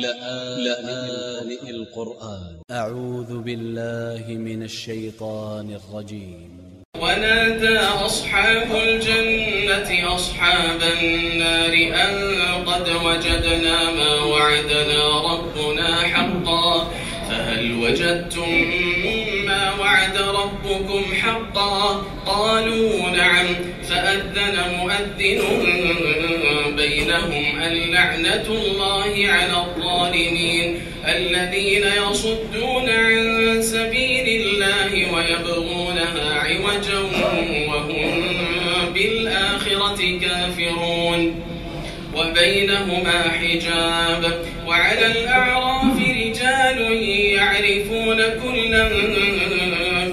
لآن القرآن. أ ع و ذ ب ا ل ل ه من ا ل ش ي ط ا ن ا ل ج ي م ونادى أصحاب الجنة أصحاب النار أن قد وجدنا ما وعدنا ربنا حقا. فهل وجدتم ما وعد ربكم حقا؟ قالوا نعم. فأذن مؤذن بينهم اللعنة الله على الظالمين الذين يصدون عن سبيل الله ويبغونها عوجا وهم بالآخرة كافرون. وبينهما حجاب. وعلى الأعراف رجال يعرفون كلا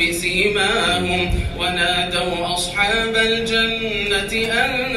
بسيماهم. ونادوا أصحاب الجنة أن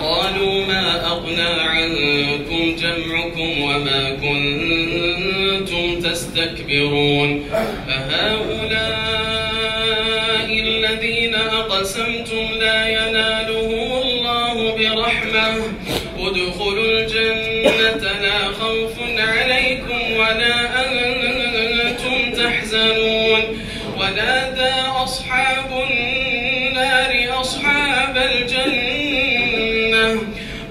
قالوا ما أغنى عنكم جمعكم وما كنتم تستكبرون أهؤلاء الذين أقسمتم لا ينالهم الله برحمة. ادخلوا الجنة لا خوف عليكم ولا أنتم تحزنون. ونادى أصحاب النار أصحاب الجنة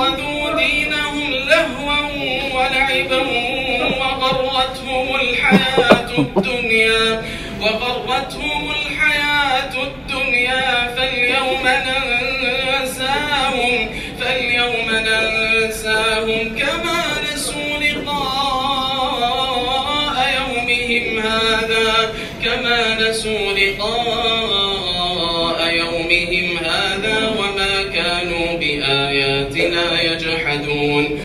اتخذوا دينهم لهوا ولعبا وغرتهم الحياة الدنيا وغرتهم الحياة الدنيا فاليوم ننساهم فاليوم ننساهم كما نسوا لقاء يومهم هذا كما نسوا لقاء يومهم هذا بآياتنا يجحدون.